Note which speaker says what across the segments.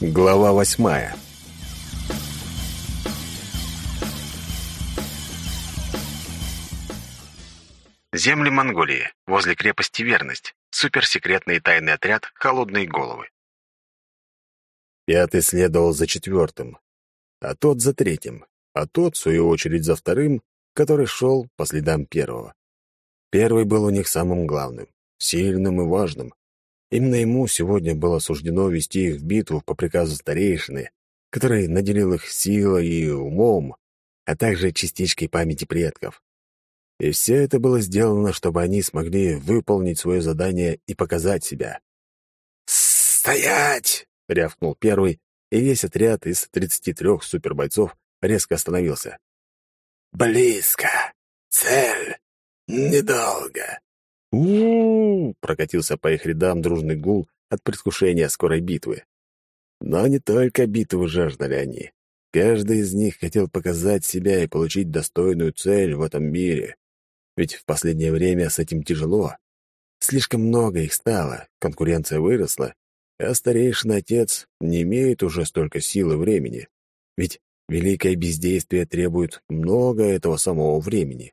Speaker 1: Глава восьмая
Speaker 2: Земли Монголии, возле крепости Верность. Суперсекретный тайный отряд «Холодные головы».
Speaker 1: Пятый следовал за четвертым, а тот за третьим, а тот, в свою очередь, за вторым, который шел по следам первого. Первый был у них самым главным, сильным и важным. Именно ему сегодня было суждено вести их в битву по приказу старейшины, который наделил их силой и умом, а также частичкой памяти предков. И все это было сделано, чтобы они смогли выполнить свое задание и показать себя.
Speaker 3: «Стоять!»
Speaker 1: — рявкнул первый, и весь отряд из 33 супербойцов резко остановился.
Speaker 3: «Близко! Цель! Недолго!»
Speaker 1: У прокатился по их рядам дружный гул от предвкушения скорой битвы. Но не только битвы жаждали они. Каждый из них хотел показать себя и получить достойную цель в этом мире. Ведь в последнее время с этим тяжело. Слишком много их стало, конкуренция выросла, а старейшина отец не имеет уже столько сил и времени. Ведь великое бездействие требует много этого самого времени.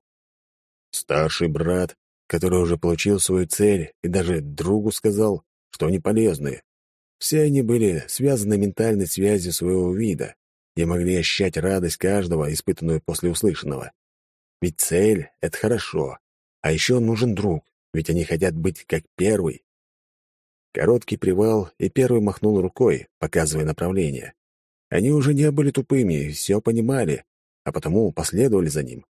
Speaker 1: Старший брат, который уже получил свою цель и даже другу сказал, что они полезны. Все они были связаны ментальной связью своего вида и могли ощущать радость каждого, испытанную после услышанного. Ведь цель — это хорошо. А еще нужен друг, ведь они хотят быть как первый. Короткий привал, и первый махнул рукой, показывая направление. Они уже не были тупыми и все понимали, а потому последовали за ним.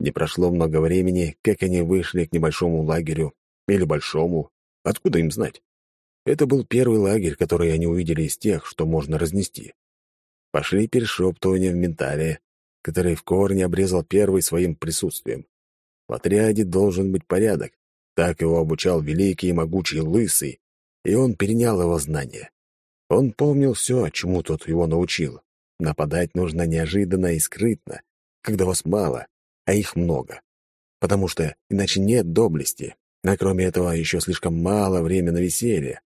Speaker 1: Не прошло много времени, как они вышли к небольшому лагерю. Или большому. Откуда им знать? Это был первый лагерь, который они увидели из тех, что можно разнести. Пошли перешептывания в ментале, который в корне обрезал первый своим присутствием. В отряде должен быть порядок. Так его обучал великий и могучий Лысый, и он перенял его знания. Он помнил все, чему тот его научил. Нападать нужно неожиданно и скрытно, когда вас мало, а их много. Потому что иначе нет доблести, а кроме этого еще слишком мало времени на веселье.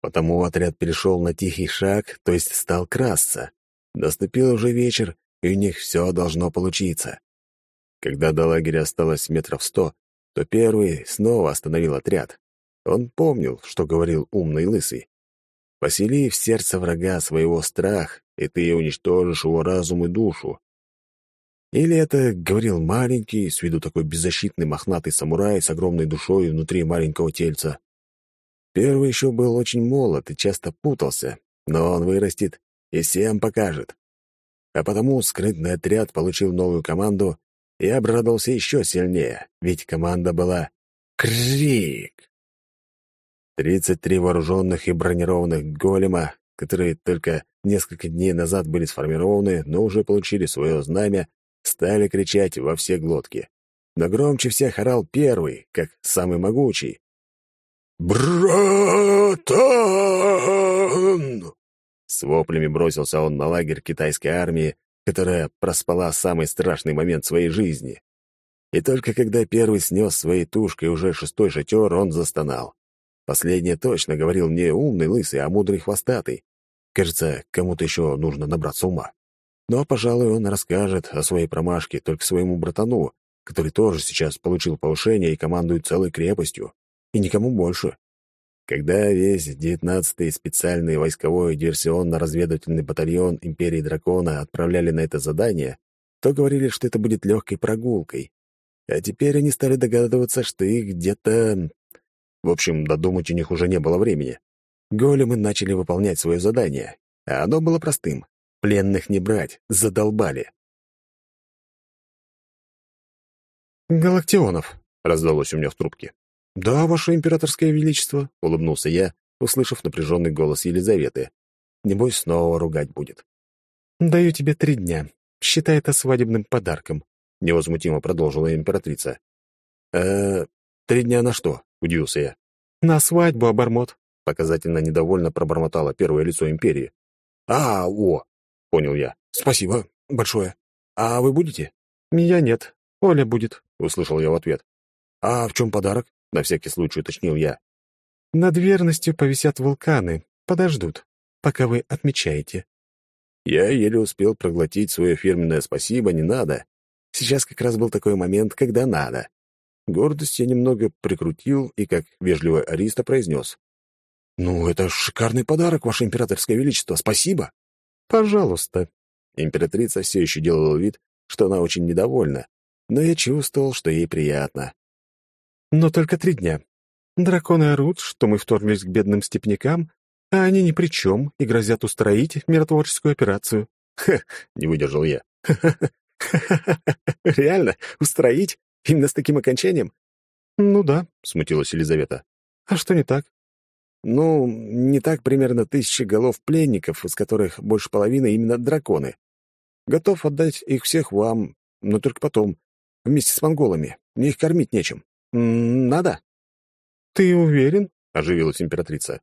Speaker 1: Потому отряд перешел на тихий шаг, то есть стал красться. Наступил уже вечер, и у них все должно получиться. Когда до лагеря осталось метров сто, то первый снова остановил отряд. Он помнил, что говорил умный лысый. «Посели в сердце врага своего страх, и ты уничтожишь его разум и душу». Или это говорил маленький, с виду такой беззащитный мохнатый самурай с огромной душой внутри маленького тельца. Первый еще был очень молод и часто путался, но он вырастет и всем покажет а потому скрытный отряд получил новую команду и обрадовался еще сильнее, ведь команда была «Крик!». Тридцать три вооруженных и бронированных голема, которые только несколько дней назад были сформированы, но уже получили свое знамя, стали кричать во все глотки. Но громче всех орал первый, как самый могучий.
Speaker 3: «Братан!»
Speaker 1: С воплями бросился он на лагерь китайской армии, которая проспала самый страшный момент своей жизни. И только когда первый снес своей тушкой уже шестой шатер, он застонал. Последнее точно говорил не умный лысый, а мудрый хвостатый. Кажется, кому-то еще нужно набраться ума. Но, пожалуй, он расскажет о своей промашке только своему братану, который тоже сейчас получил повышение и командует целой крепостью. И никому больше. Когда весь 19-й специальный войсковой диверсионно-разведывательный батальон Империи Дракона отправляли на это задание, то говорили, что это будет легкой прогулкой. А теперь они стали догадываться, что их где-то... В общем, додумать у них уже не было времени. Големы начали выполнять свое задание, а оно было простым. Пленных не брать, задолбали.
Speaker 4: «Галактионов», — раздалось у меня в трубке.
Speaker 1: «Да, ваше императорское величество», — улыбнулся я, услышав напряженный голос Елизаветы. «Небось, снова ругать будет».
Speaker 4: «Даю тебе три дня. Считай это свадебным подарком», — невозмутимо продолжила императрица.
Speaker 1: «Э, три дня на что?» — удивился я.
Speaker 4: «На свадьбу, обормот», —
Speaker 1: показательно недовольно пробормотало первое лицо империи. «А, о!» — понял я. «Спасибо большое. А вы будете?»
Speaker 4: «Я нет. Оля будет», —
Speaker 1: услышал я в ответ. «А в чем подарок?» — на всякий случай уточнил я.
Speaker 4: «Над верностью повисят вулканы. Подождут. пока вы отмечаете».
Speaker 1: Я еле успел проглотить свое фирменное «спасибо, не надо». Сейчас как раз был такой момент, когда надо. Гордость я немного прикрутил и, как вежливый ариста, произнес. «Ну, это шикарный подарок, Ваше Императорское Величество. Спасибо!»
Speaker 4: «Пожалуйста».
Speaker 1: Императрица все еще делала вид, что она очень недовольна, но я чувствовал, что ей приятно.
Speaker 4: «Но только три дня. Драконы орут, что мы вторглись к бедным степнякам, а они ни при чем и грозят устроить миротворческую операцию».
Speaker 1: «Ха!» — не выдержал я.
Speaker 4: «Ха-ха-ха! Реально? Устроить? Именно с таким окончанием?» «Ну да», — смутилась Елизавета. «А что не так?»
Speaker 1: «Ну, не так примерно тысячи голов пленников, из которых больше половины именно драконы. Готов отдать их всех вам, но только потом, вместе с монголами. Их кормить нечем. Надо?»
Speaker 4: «Ты уверен?»
Speaker 1: — оживилась императрица.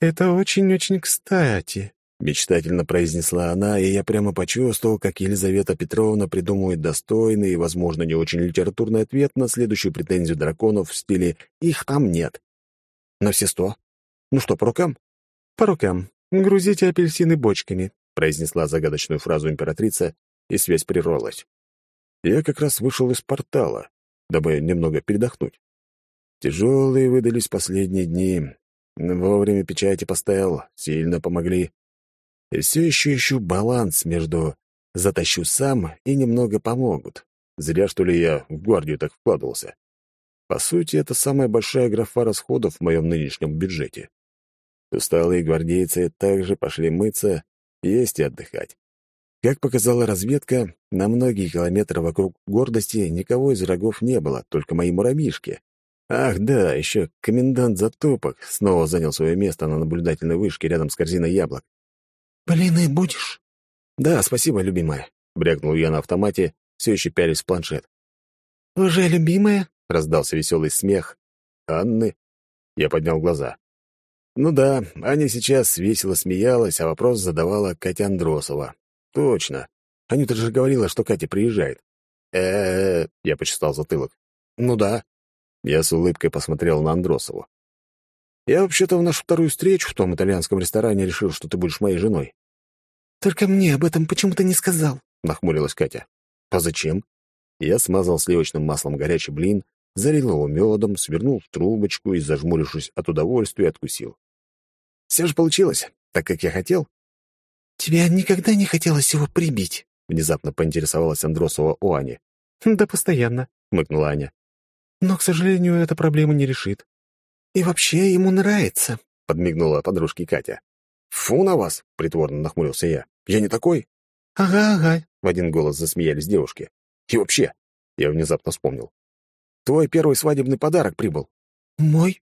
Speaker 4: «Это очень-очень кстати», —
Speaker 1: мечтательно произнесла она, и я прямо почувствовал, как Елизавета Петровна придумывает достойный и, возможно, не очень литературный ответ на следующую претензию драконов в стиле «их там нет». «На все сто? Ну что, по рукам?»
Speaker 4: «По рукам. Грузите апельсины бочками», —
Speaker 1: произнесла загадочную фразу императрица, и связь прервалась. Я как раз вышел из портала, дабы немного передохнуть. Тяжелые выдались последние дни, Вовремя печати поставил, сильно помогли. И все еще ищу баланс между «затащу сам» и «немного помогут». Зря, что ли, я в гвардию так вкладывался. По сути, это самая большая графа расходов в моем нынешнем бюджете. Усталые гвардейцы также пошли мыться, есть и отдыхать. Как показала разведка, на многие километры вокруг гордости никого из врагов не было, только мои муравьишки. Ах, да, еще комендант Затопок снова занял свое место на наблюдательной вышке рядом с корзиной яблок.
Speaker 3: «Блины будешь?»
Speaker 1: «Да, спасибо, любимая», — брякнул я на автомате, все еще пялись в планшет.
Speaker 3: «Уже любимая?»
Speaker 1: — раздался веселый смех. «Анны?» Я поднял глаза. Ну да, Аня сейчас весело смеялась, а вопрос задавала Катя Андросова. Точно. Анюта же говорила, что Катя приезжает. э э, -э я почесал затылок. Ну да. Я с улыбкой посмотрел на Андросову. «Я вообще-то в нашу вторую встречу в том итальянском ресторане решил, что ты будешь моей женой».
Speaker 3: «Только мне об этом почему-то не сказал», —
Speaker 1: нахмурилась Катя. «А зачем?» Я смазал сливочным маслом горячий блин, залил его медом, свернул в трубочку и, зажмурившись от удовольствия, откусил. «Все же получилось, так как я хотел».
Speaker 3: «Тебе никогда не хотелось его прибить?»
Speaker 1: — внезапно поинтересовалась Андросова у Ани.
Speaker 4: «Да постоянно», — мыкнула Аня. Но, к сожалению, эта проблема не решит.
Speaker 3: И вообще ему нравится, —
Speaker 1: подмигнула подружке Катя. «Фу на вас!» — притворно нахмурился я. «Я не такой?»
Speaker 3: «Ага, ага», —
Speaker 1: в один голос засмеялись девушки. «И вообще...» — я внезапно вспомнил. «Твой первый свадебный подарок прибыл».
Speaker 3: «Мой?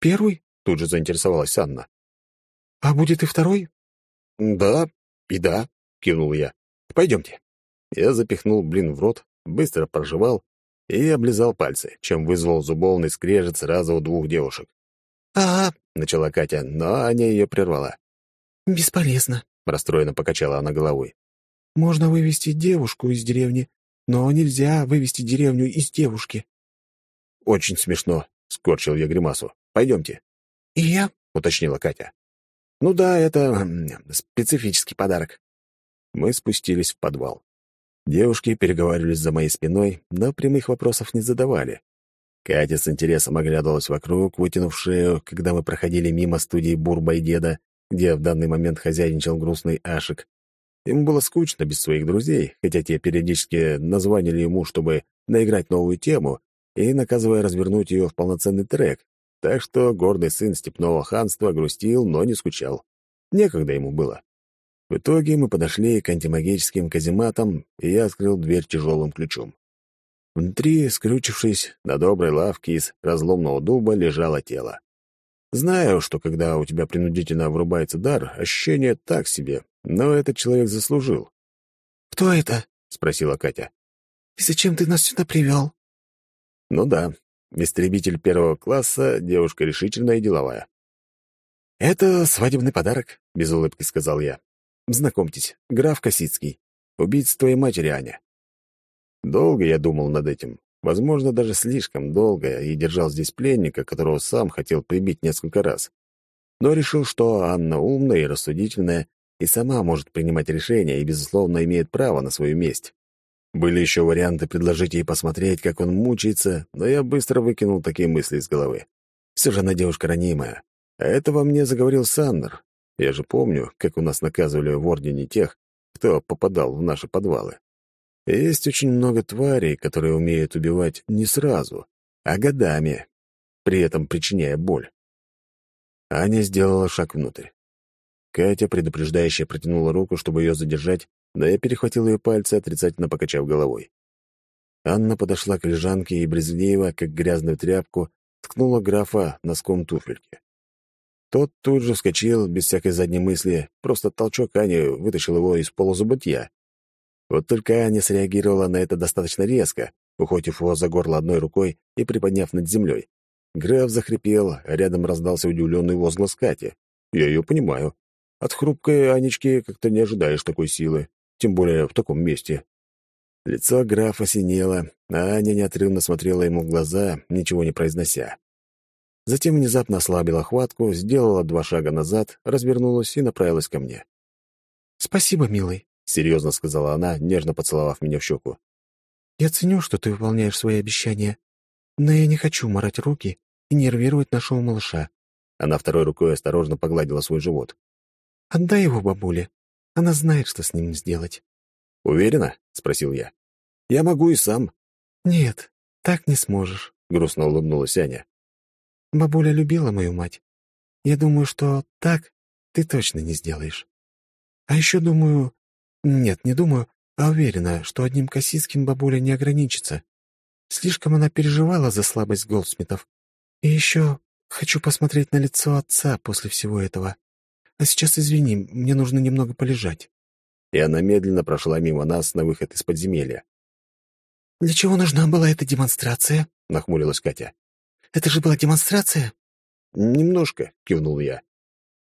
Speaker 3: Первый?»
Speaker 1: — тут же заинтересовалась Анна.
Speaker 3: «А будет и второй?»
Speaker 1: «Да, и да», — кивнул я. «Пойдемте». Я запихнул блин в рот, быстро прожевал и облизал пальцы, чем вызвал зубовный скрежет сразу у двух девушек.
Speaker 3: «Ага», —
Speaker 1: начала Катя, но Аня ее прервала.
Speaker 3: «Бесполезно», —
Speaker 1: расстроенно покачала она головой.
Speaker 3: «Можно вывести девушку из деревни, но нельзя вывести деревню из девушки».
Speaker 1: «Очень смешно», — скорчил я гримасу. «Пойдемте».
Speaker 3: «И я?»
Speaker 1: — уточнила Катя. «Ну да, это специфический подарок». Мы спустились в подвал. Девушки переговаривались за моей спиной, но прямых вопросов не задавали. Катя с интересом оглядывалась вокруг, вытянув шею, когда мы проходили мимо студии Бурба и Деда, где в данный момент хозяйничал грустный Ашик. Ему было скучно без своих друзей, хотя те периодически названили ему, чтобы наиграть новую тему и наказывая развернуть ее в полноценный трек, так что гордый сын степного ханства грустил, но не скучал. Некогда ему было. В итоге мы подошли к антимагическим казематам, и я открыл дверь тяжелым ключом. Внутри, скрючившись, на доброй лавке из разломного дуба лежало тело. Знаю, что когда у тебя принудительно врубается дар, ощущение так себе, но этот человек заслужил.
Speaker 3: «Кто это?»
Speaker 1: — спросила Катя.
Speaker 3: «И зачем ты нас сюда привел?»
Speaker 1: «Ну да, истребитель первого класса, девушка решительная и деловая». «Это свадебный подарок», — без улыбки сказал я. Знакомьтесь, граф Косицкий, убийца твоей матери, Аня. Долго я думал над этим, возможно, даже слишком долго, и держал здесь пленника, которого сам хотел прибить несколько раз. но решил, что Анна умная и рассудительная, и сама может принимать решения и, безусловно, имеет право на свою месть. Были еще варианты предложить ей посмотреть, как он мучается, но я быстро выкинул такие мысли из головы. Все же она девушка ранимая. А это во мне заговорил Саннер. Я же помню, как у нас наказывали в Ордене тех, кто попадал в наши подвалы. Есть очень много тварей, которые умеют убивать не сразу, а годами, при этом причиняя боль. Аня сделала шаг внутрь. Катя предупреждающе протянула руку, чтобы ее задержать, но я перехватил ее пальцы, отрицательно покачав головой. Анна подошла к лежанке и брезгливо, как грязную тряпку, ткнула графа носком туфельки. Тот тут же вскочил, без всякой задней мысли, просто толчок Ани вытащил его из полузабытья. Вот только Аня среагировала на это достаточно резко, ухватив его за горло одной рукой и приподняв над землей. Граф захрипел, а рядом раздался удивленный возглас Кати. Я ее понимаю. От хрупкой Анечки как-то не ожидаешь такой силы, тем более в таком месте. Лицо графа синело, а Аня неотрывно смотрела ему в глаза, ничего не произнося. Затем внезапно ослабила хватку, сделала два шага назад, развернулась и направилась ко мне.
Speaker 3: «Спасибо, милый», — серьезно сказала она, нежно поцеловав меня в щеку. «Я ценю, что ты выполняешь свои обещания, но я не хочу морать руки и нервировать нашего малыша».
Speaker 1: Она второй рукой осторожно погладила свой живот.
Speaker 3: «Отдай его бабуле. Она знает, что с ним сделать».
Speaker 1: «Уверена?» — спросил я. «Я могу и сам».
Speaker 3: «Нет, так не сможешь», — грустно улыбнулась Аня. Бабуля любила мою мать. Я думаю, что так ты точно не сделаешь. А еще думаю... Нет, не думаю, а уверена, что одним Косицким бабуля не ограничится. Слишком она переживала за слабость Голдсмитов. И еще хочу посмотреть на лицо отца после всего этого. А сейчас извини, мне нужно немного полежать.
Speaker 1: И она медленно прошла мимо нас на выход из подземелья.
Speaker 3: «Для чего нужна была эта демонстрация?» — нахмурилась Катя. Это же была демонстрация?»
Speaker 1: «Немножко», — кивнул я.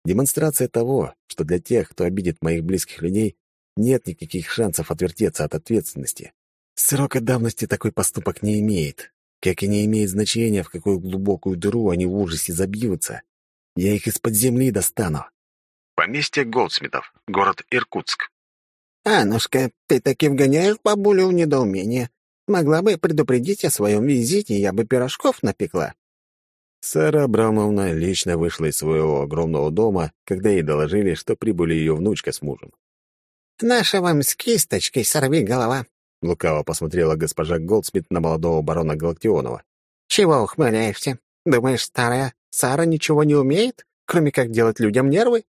Speaker 1: «Демонстрация того, что для тех, кто обидит моих близких людей, нет никаких шансов отвертеться от ответственности. Срока давности такой поступок не имеет, как и не имеет значения, в какую глубокую дыру они в ужасе забьются. Я их из-под земли достану».
Speaker 2: Поместье Голдсмитов, город Иркутск.
Speaker 5: «Анушка, ты таки вгоняешь бабулю в недоумение. Могла бы предупредить о своем визите, я бы пирожков напекла».
Speaker 1: Сара Абрамовна лично вышла из своего огромного дома, когда ей доложили, что прибыли ее внучка с мужем.
Speaker 5: «Наша вам с кисточкой сорви голова», —
Speaker 1: лукаво посмотрела госпожа Голдсмит на молодого барона Галактионова.
Speaker 5: «Чего ухмыляешься? Думаешь, старая Сара ничего не умеет, кроме как делать людям нервы?»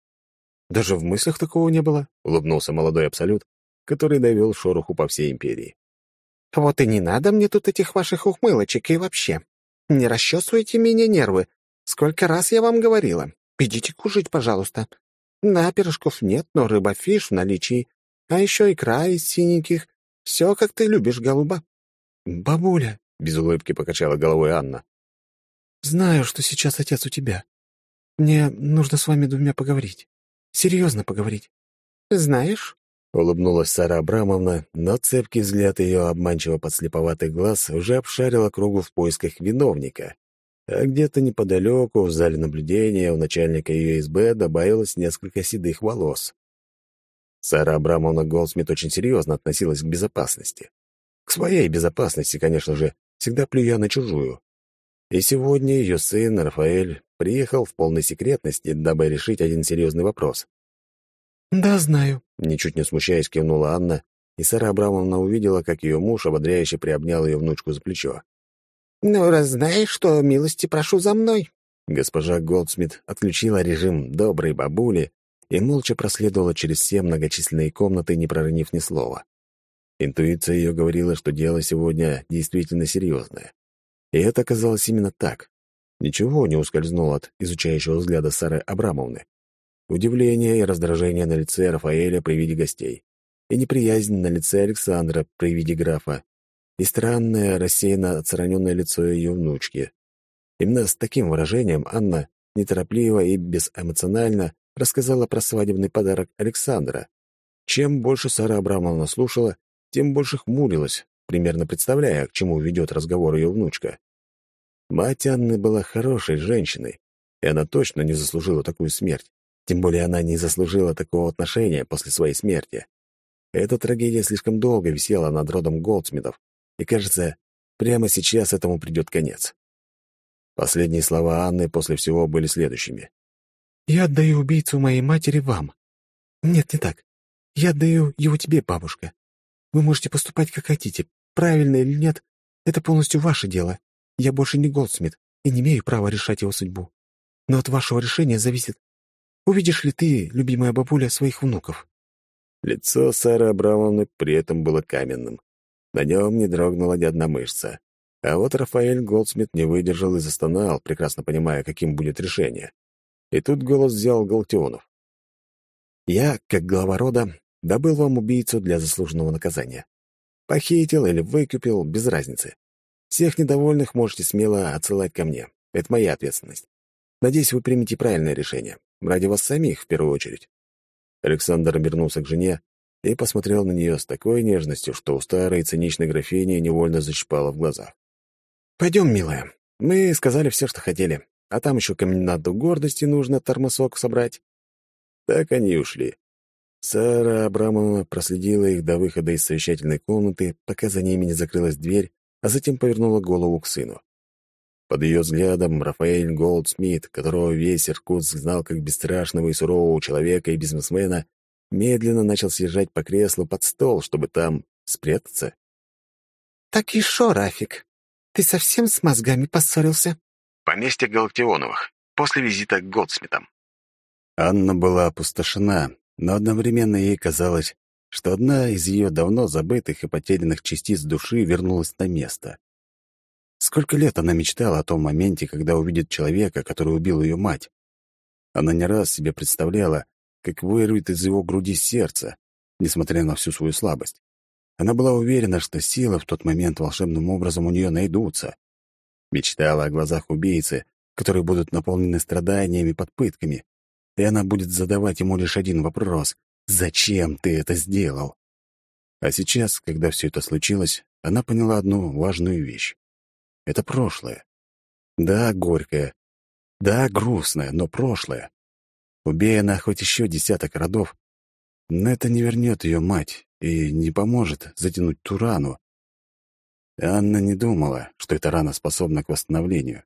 Speaker 1: «Даже в мыслях такого не было», — улыбнулся молодой Абсолют, который довел шороху по всей империи.
Speaker 5: Вот и не надо мне тут этих ваших ухмылочек и вообще. Не расчесывайте мне нервы. Сколько раз я вам говорила. Идите кушать, пожалуйста. Да, пирожков нет, но рыба-фиш в наличии. А еще икра из синеньких. Все, как ты любишь, голуба.
Speaker 3: Бабуля, — без улыбки покачала головой Анна. Знаю, что сейчас отец у тебя. Мне нужно с вами двумя поговорить. Серьезно поговорить.
Speaker 5: Знаешь,
Speaker 1: Улыбнулась Сара Абрамовна, но цепкий взгляд ее обманчиво подслеповатых глаз уже обшарил округу в поисках виновника. А где-то неподалеку, в зале наблюдения, у начальника ее СБ добавилось несколько седых волос. Сара Абрамовна Голдсмит очень серьезно относилась к безопасности. К своей безопасности, конечно же, всегда плюя на чужую. И сегодня ее сын, Рафаэль, приехал в полной секретности, дабы решить один серьезный вопрос.
Speaker 3: «Да, знаю», —
Speaker 1: ничуть не смущаясь, кивнула Анна, и Сара Абрамовна увидела, как ее муж ободряюще приобнял ее внучку за плечо.
Speaker 5: «Ну, раз знаешь, что милости прошу за мной».
Speaker 1: Госпожа Голдсмит отключила режим доброй бабули и молча проследовала через все многочисленные комнаты, не проронив ни слова. Интуиция ее говорила, что дело сегодня действительно серьезное. И это оказалось именно так. Ничего не ускользнуло от изучающего взгляда Сары Абрамовны удивление и раздражение на лице Рафаэля при виде гостей, и неприязнь на лице Александра при виде графа, и странное, рассеянно отстраненное лицо ее внучки. Именно с таким выражением Анна неторопливо и безэмоционально рассказала про свадебный подарок Александра. Чем больше Сара Абрамовна слушала, тем больше хмурилась, примерно представляя, к чему ведет разговор ее внучка. Мать Анны была хорошей женщиной, и она точно не заслужила такую смерть. Тем более она не заслужила такого отношения после своей смерти. Эта трагедия слишком долго висела над родом Голдсмитов, и, кажется, прямо сейчас этому придет конец. Последние слова Анны после всего были следующими.
Speaker 3: «Я отдаю убийцу моей матери вам. Нет, не так. Я отдаю его тебе, бабушка. Вы можете поступать, как хотите. Правильно или нет, это полностью ваше дело. Я больше не Голдсмит и не имею права решать его судьбу. Но от вашего решения зависит, увидишь ли ты, любимая бабуля, своих внуков».
Speaker 1: Лицо Сары Абрамовны при этом было каменным. На нем не дрогнула ни одна мышца. А вот Рафаэль Голдсмит не выдержал и застонал, прекрасно понимая, каким будет решение. И тут голос взял Галтионов. «Я, как глава рода, добыл вам убийцу для заслуженного наказания. Похитил или выкупил, без разницы. Всех недовольных можете смело отсылать ко мне. Это моя ответственность. Надеюсь, вы примете правильное решение. Ради вас самих, в первую очередь». Александр обернулся к жене и посмотрел на нее с такой нежностью, что у старой циничной графини невольно защипало в глазах. «Пойдем, милая. Мы сказали все, что хотели. А там еще коменданту гордости нужно тормосок собрать». Так они ушли. Сара Абрамовна проследила их до выхода из совещательной комнаты, пока за ними не закрылась дверь, а затем повернула голову к сыну. Под ее взглядом Рафаэль Голдсмит, которого весь Иркутск знал как бесстрашного и сурового человека и бизнесмена, медленно начал съезжать по креслу под стол, чтобы там спрятаться.
Speaker 5: «Так и шо, Рафик, ты совсем с мозгами поссорился?»
Speaker 2: Поместье Галактионовых. После визита к Голдсмитам.
Speaker 1: Анна была опустошена, но одновременно ей казалось, что одна из ее давно забытых и потерянных частиц души вернулась на место. Сколько лет она мечтала о том моменте, когда увидит человека, который убил ее мать. Она не раз себе представляла, как вырвет из его груди сердце, несмотря на всю свою слабость. Она была уверена, что силы в тот момент волшебным образом у нее найдутся. Мечтала о глазах убийцы, которые будут наполнены страданиями под пытками, и она будет задавать ему лишь один вопрос — «Зачем ты это сделал?» А сейчас, когда все это случилось, она поняла одну важную вещь. Это прошлое. Да, горькое. Да, грустное, но прошлое. Убей она хоть еще десяток родов, но это не вернет ее мать и не поможет затянуть ту рану. Анна не думала, что эта рана способна к восстановлению.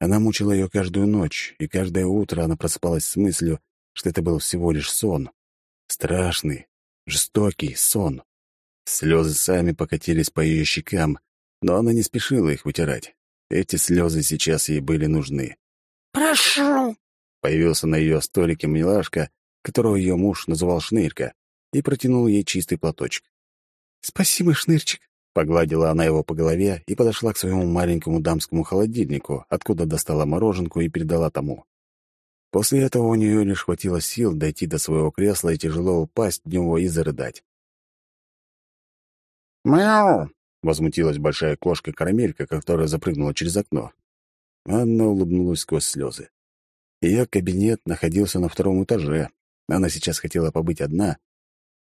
Speaker 1: Она мучила ее каждую ночь, и каждое утро она просыпалась с мыслью, что это был всего лишь сон. Страшный, жестокий сон. Слезы сами покатились по ее щекам, но она не спешила их вытирать. Эти слезы сейчас ей были нужны.
Speaker 5: «Прошу!»
Speaker 1: Появился на ее столике милашка, которого ее муж называл Шнырька, и протянул ей чистый платочек.
Speaker 3: «Спасибо, Шнырчик», — погладила она его по голове и подошла к своему маленькому дамскому холодильнику, откуда достала мороженку и передала тому.
Speaker 1: После этого у нее лишь хватило сил дойти до своего кресла и тяжело упасть в него и зарыдать.
Speaker 2: «Мяу!»
Speaker 1: — возмутилась большая кошка-карамелька, которая запрыгнула через окно. Анна улыбнулась сквозь слезы. Ее кабинет находился на втором этаже. Она сейчас хотела побыть одна,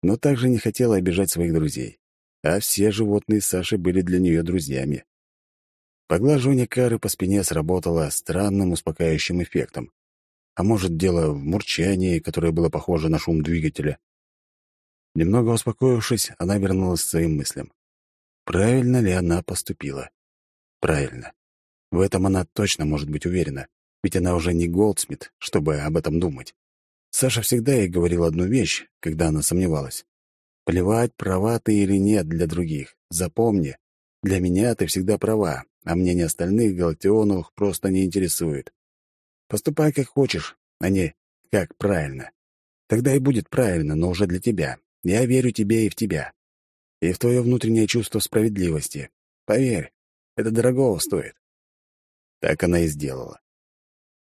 Speaker 1: но также не хотела обижать своих друзей. А все животные Саши были для нее друзьями. Поглаживание кары по спине сработало странным успокаивающим эффектом. А может, дело в мурчании, которое было похоже на шум двигателя. Немного успокоившись, она вернулась к своим мыслям. Правильно ли она поступила? Правильно. В этом она точно может быть уверена, ведь она уже не Голдсмит, чтобы об этом думать. Саша всегда ей говорил одну вещь, когда она сомневалась. «Плевать, права ты или нет для других. Запомни, для меня ты всегда права, а мнение остальных галактионовых просто не интересует. Поступай как хочешь, а не как правильно. Тогда и будет правильно, но уже для тебя. Я верю тебе и в тебя и в твое внутреннее чувство справедливости. Поверь, это дорогого стоит. Так она и сделала.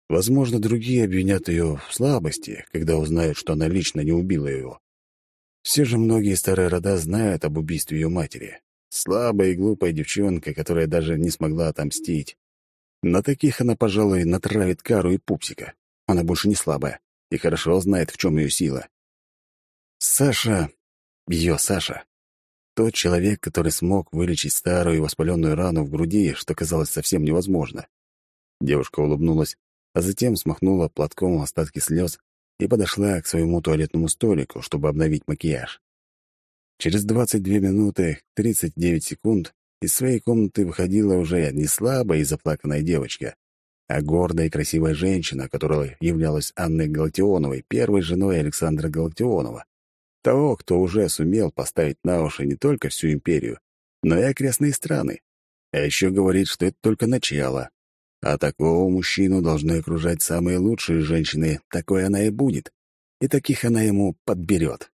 Speaker 1: Возможно, другие обвинят ее в слабости, когда узнают, что она лично не убила его. Все же многие старые рода знают об убийстве ее матери. Слабая и глупая девчонка, которая даже не смогла отомстить. На таких она, пожалуй, натравит Кару и Пупсика. Она больше не слабая и хорошо знает, в чем ее сила. Саша, ее Саша, тот человек, который смог вылечить старую воспаленную рану в груди, что казалось совсем невозможно. Девушка улыбнулась а затем смахнула платком остатки слез и подошла к своему туалетному столику, чтобы обновить макияж. Через 22 минуты 39 секунд из своей комнаты выходила уже не слабая и заплаканная девочка, а гордая и красивая женщина, которая являлась Анной Галактионовой, первой женой Александра Галактионова, того, кто уже сумел поставить на уши не только всю империю, но и окрестные страны. А еще говорит, что это только начало. А такого мужчину должны окружать самые лучшие женщины, такой она и будет. И таких она ему подберет.